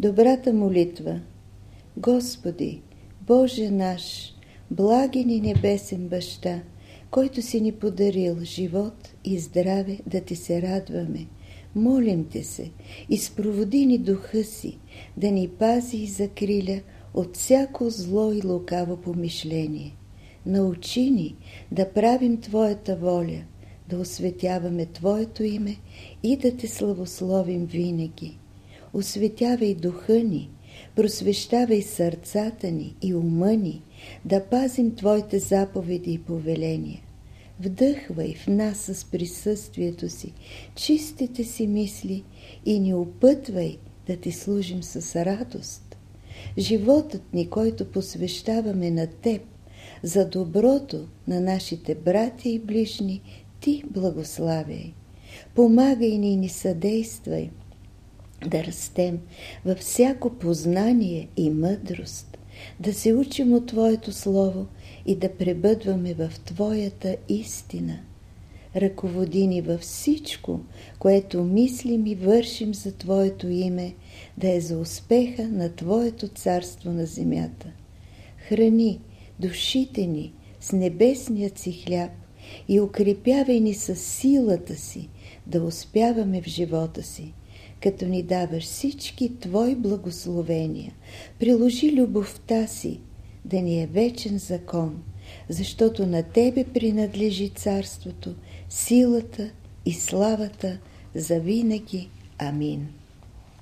Добрата молитва Господи, Боже наш, благи ни небесен баща, който си ни подарил живот и здраве да ти се радваме. Молим те се, изпроводи ни духа си, да ни пази и закриля от всяко зло и лукаво помишление. Научи ни да правим Твоята воля, да осветяваме Твоето име и да Те славословим винаги. Осветявай духа ни, просвещавай сърцата ни и ума ни, да пазим Твоите заповеди и повеления. Вдъхвай в нас с присъствието си чистите си мисли и ни опътвай да Ти служим с радост. Животът ни, който посвещаваме на Теб, за доброто на нашите братя и ближни, Ти благославяй. Помагай ни и ни съдействай да растем във всяко познание и мъдрост, да се учим от Твоето Слово и да пребъдваме в Твоята истина. Ръководи ни във всичко, което мислим и вършим за Твоето име, да е за успеха на Твоето царство на земята. Храни душите ни с небесният си хляб и укрепявай ни с силата си да успяваме в живота си като ни даваш всички Твои благословения. Приложи любовта си да ни е вечен закон, защото на Тебе принадлежи царството, силата и славата за винаги. Амин.